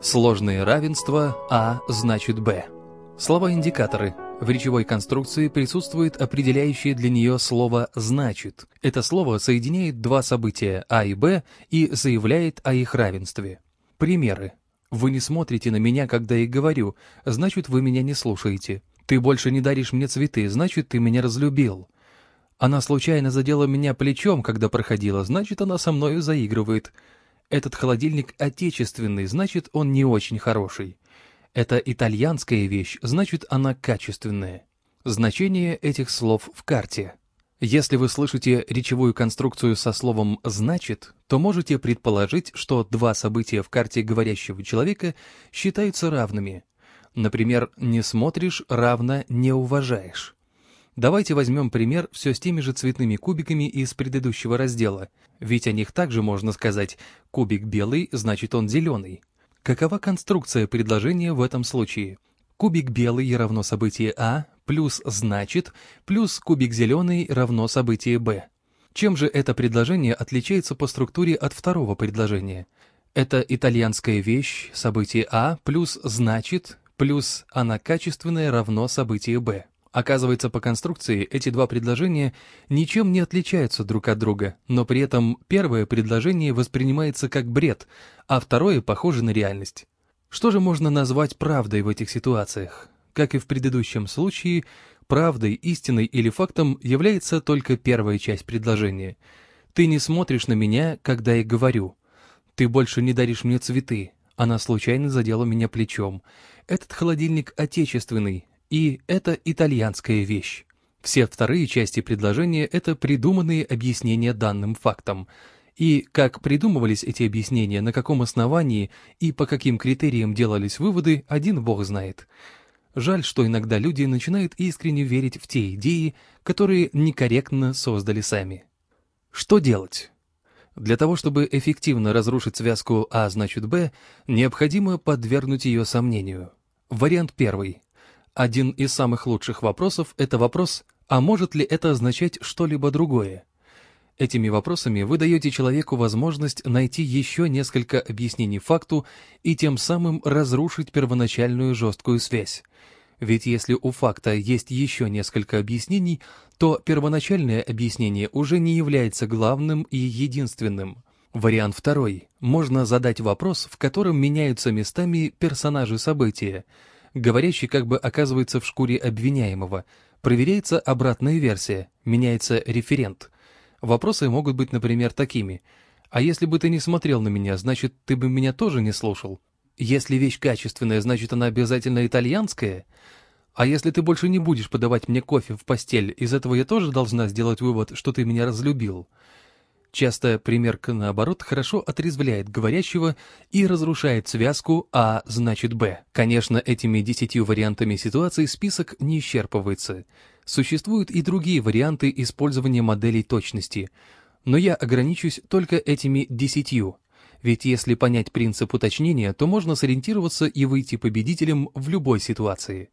Сложные равенства А значит Б. Слова-индикаторы. В речевой конструкции присутствует определяющее для нее слово «значит». Это слово соединяет два события А и Б и заявляет о их равенстве. Примеры. Вы не смотрите на меня, когда я говорю, значит, вы меня не слушаете. Ты больше не даришь мне цветы, значит, ты меня разлюбил. Она случайно задела меня плечом, когда проходила, значит, она со мною заигрывает. Этот холодильник отечественный, значит, он не очень хороший. Это итальянская вещь, значит, она качественная. Значение этих слов в карте. Если вы слышите речевую конструкцию со словом «значит», то можете предположить, что два события в карте говорящего человека считаются равными. Например, «не смотришь» равно «не уважаешь». Давайте возьмем пример все с теми же цветными кубиками из предыдущего раздела, ведь о них также можно сказать «кубик белый, значит он зеленый». Какова конструкция предложения в этом случае? Кубик белый равно событие А плюс значит плюс кубик зеленый равно событие Б. Чем же это предложение отличается по структуре от второго предложения? Это итальянская вещь, событие А плюс значит плюс она качественная равно событие Б. Оказывается, по конструкции эти два предложения ничем не отличаются друг от друга, но при этом первое предложение воспринимается как бред, а второе похоже на реальность. Что же можно назвать правдой в этих ситуациях? Как и в предыдущем случае, правдой, истиной или фактом является только первая часть предложения. Ты не смотришь на меня, когда я говорю. Ты больше не даришь мне цветы. Она случайно задела меня плечом. Этот холодильник отечественный, и это итальянская вещь. Все вторые части предложения — это придуманные объяснения данным фактам. И как придумывались эти объяснения, на каком основании и по каким критериям делались выводы, один бог знает. Жаль, что иногда люди начинают искренне верить в те идеи, которые некорректно создали сами. Что делать? Для того, чтобы эффективно разрушить связку А значит Б, необходимо подвергнуть ее сомнению. Вариант первый. Один из самых лучших вопросов – это вопрос, а может ли это означать что-либо другое? Этими вопросами вы даете человеку возможность найти еще несколько объяснений факту и тем самым разрушить первоначальную жесткую связь. Ведь если у факта есть еще несколько объяснений, то первоначальное объяснение уже не является главным и единственным. Вариант второй. Можно задать вопрос, в котором меняются местами персонажи события – говорящий как бы оказывается в шкуре обвиняемого, проверяется обратная версия, меняется референт. Вопросы могут быть, например, такими. «А если бы ты не смотрел на меня, значит, ты бы меня тоже не слушал? Если вещь качественная, значит, она обязательно итальянская? А если ты больше не будешь подавать мне кофе в постель, из этого я тоже должна сделать вывод, что ты меня разлюбил?» Часто примерка, наоборот, хорошо отрезвляет говорящего и разрушает связку А значит Б. Конечно, этими десятью вариантами ситуации список не исчерпывается. Существуют и другие варианты использования моделей точности, но я ограничусь только этими десятью. Ведь если понять принцип уточнения, то можно сориентироваться и выйти победителем в любой ситуации.